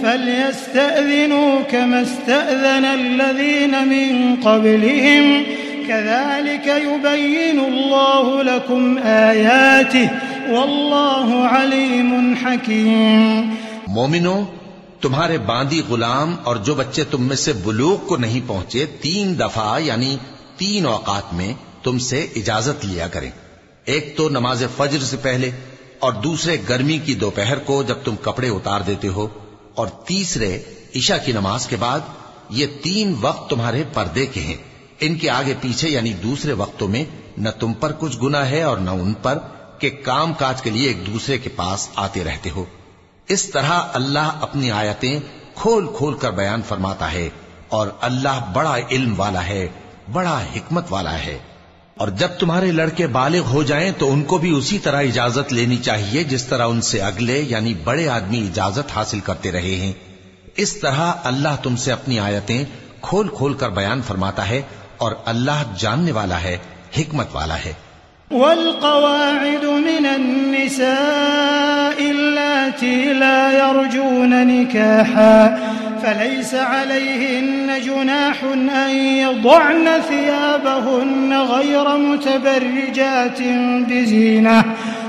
فليستأذنوا كما استأذن الذين من قبلهم. كذلك يبين الله لكم آياته. والله عليم حكيم. مومنو، تمہارے باندی غلام اور جو بچے تم میں سے بلوغ کو نہیں پہنچے، تین دفعہ یعنی تین اوقات میں تم سے اجازت لیا کریں۔ ایک تو نماز فجر سے پہلے اور دوسرے گرمی کی دوپہر کو جب تم کپڑے اتار دیتے ہو۔ اور تیسرے عشاء کی نماز کے بعد یہ تین وقت تمہارے پردے کے ہیں۔ ان کے آگے پیچھے یعنی دوسرے وقتوں میں نہ تم پر کچھ گنا ہے اور نہ ان پر کہ کام کاج کے لیے ایک دوسرے کے پاس آتے رہتے ہو۔ اس طرح اللہ اپنی آیتیں کھول کھول کر بیان فرماتا ہے اور اللہ بڑا علم والا ہے، بڑا حکمت والا ہے۔ اور جب تمہارے لڑکے بالغ ہو جائیں تو ان کو بھی اسی طرح اجازت لینی چاہیے جس طرح ان سے اگلے یعنی بڑے آدمی اجازت حاصل کرتے رہے ہیں۔ اس طرح اللہ تم سے اپنی آیتیں کھول کھول کر بیان فرماتا ہے اور اللہ جاننے والا ہے، حکمت والا ہے۔ والقواعد من النساء اللاتي لا يرجون نكاحا فليس عليهن جناح أن يضعن ثيابهن غير متبرجات بزينة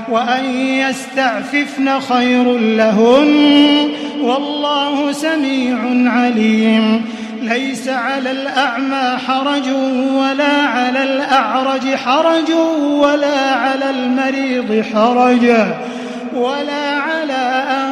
وأن يستعففن خير لهن والله سميع عليم. ليس على الأعمى حرج ولا على الأعرج حرج ولا على المريض حرج ولا على أن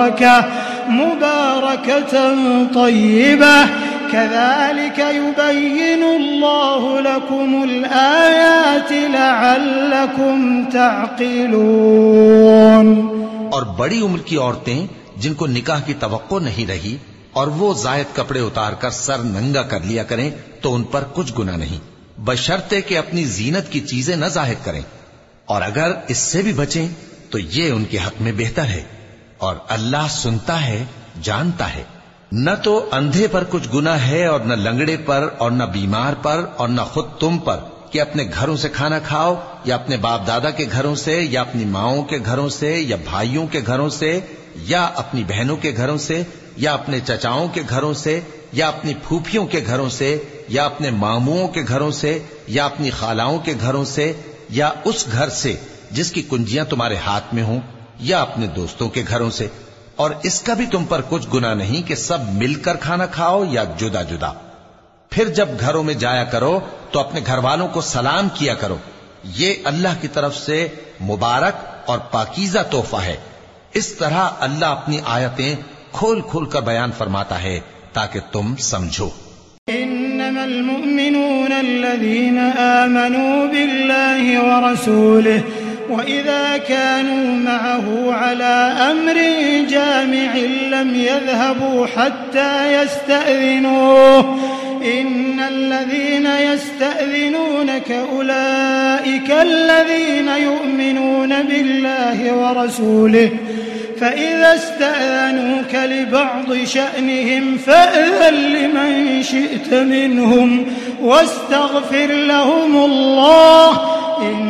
مباركة مباركة طيبة. كذلك يبين الله لكم الآيات لعلكم تعقلون. اور بڑی عمر کی عورتیں جن کو نکاح کی توقع نہیں رہی اور وہ زائد کپڑے اتار کر سر ننگا کر لیا کریں تو ان پر کچھ گنا نہیں۔ بشرطے کہ اپنی زینت کی چیزیں نہ ظاہر کریں۔ اور اگر اس سے بھی بچیں تو یہ ان کے حق میں بہتر ہے۔ اور اللہ سنتا ہے، جانتا ہے۔ نہ تو اندھے پر کچھ گنا ہے اور نہ لنگڑے پر اور نہ بیمار پر اور نہ خود تم پر کہ اپنے گھروں سے کھانا کھاؤ یا اپنے باپ دادا کے گھروں سے یا اپنی ماؤں کے گھروں سے یا بھائیوں کے گھروں سے یا اپنی بہنوں کے گھروں سے یا اپنے چچاؤں کے گھروں سے یا اپنی پھوپھیوں کے گھروں سے یا اپنے ماموں کے گھروں سے یا اپنی خالاؤں کے گھروں سے یا اس گھر سے جس کی کنجیاں تمہارے ہاتھ میں ہوں۔ یا اپنے دوستوں کے گھروں سے، اور اس کا بھی تم پر کچھ گنا نہیں کہ سب مل کر کھانا کھاؤ یا جدا جدا۔ پھر جب گھروں میں جایا کرو تو اپنے گھر والوں کو سلام کیا کرو۔ یہ اللہ کی طرف سے مبارک اور پاکیزہ تحفہ ہے۔ اس طرح اللہ اپنی آیتیں کھول کھول کر بیان فرماتا ہے تاکہ تم سمجھو۔ إن إنما المؤمنون الذين آمنوا بالله ورسوله وإذا كانوا معه على أمر جامع لم يذهبوا حتى يستأذنوه إن الذين يستأذنونك أولئك الذين يؤمنون بالله ورسوله فإذا استأذنوك لبعض شأنهم فأذن لمن شئت منهم واستغفر لهم الله إن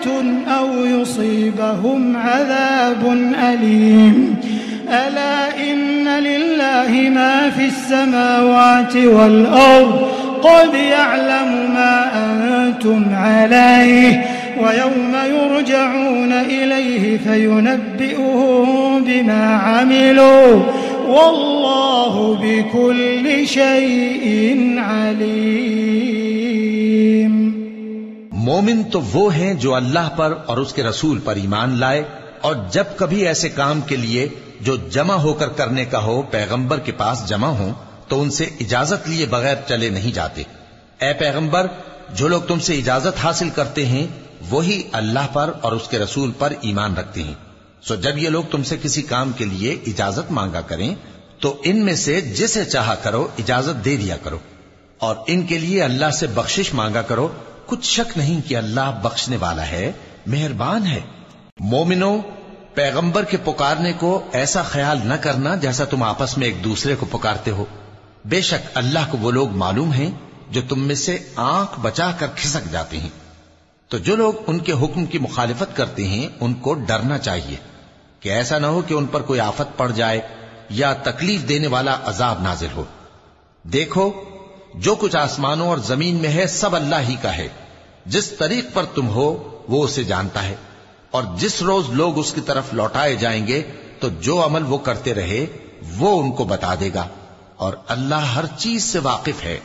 فتنة أو يصيبهم عذاب أليم ألا إن لله ما في السماوات والأرض قد يعلم ما أنتم عليه ويوم يرجعون إليه فينبئهم بما عملوا والله بكل شيء عليم مومن تو وہ ہیں جو اللہ پر اور اس کے رسول پر ایمان لائے اور جب کبھی ایسے کام کے لیے جو جمع ہو کر کرنے کا ہو پیغمبر کے پاس جمع ہوں تو ان سے اجازت لیے بغیر چلے نہیں جاتے۔ اے پیغمبر، جو لوگ تم سے اجازت حاصل کرتے ہیں، وہی اللہ پر اور اس کے رسول پر ایمان رکھتے ہیں۔ سو جب یہ لوگ تم سے کسی کام کے لیے اجازت مانگا کریں، تو ان میں سے جسے چاہا کرو اجازت دے دیا کرو۔ اور ان کے لیے اللہ سے بخشش مانگا کرو کچھ شک نہیں کہ اللہ بخشنے والا ہے، مہربان ہے۔ مومنو، پیغمبر کے پکارنے کو ایسا خیال نہ کرنا جیسا تم آپس میں ایک دوسرے کو پکارتے ہو۔ بے شک اللہ کو وہ لوگ معلوم ہیں جو تم میں سے آنکھ بچا کر کھسک جاتے ہیں۔ تو جو لوگ ان کے حکم کی مخالفت کرتے ہیں، ان کو ڈرنا چاہیے۔ کہ ایسا نہ ہو کہ ان پر کوئی آفت پڑ جائے یا تکلیف دینے والا عذاب نازل ہو۔ دیکھو جو کچھ آسمانوں اور زمین میں ہے، سب اللہ ہی کا ہے۔ جس طریق پر تم ہو، وہ اسے جانتا ہے۔ اور جس روز لوگ اس کی طرف لوٹائے جائیں گے، تو جو عمل وہ کرتے رہے، وہ ان کو بتا دے گا۔ اور اللہ ہر چیز سے واقف ہے۔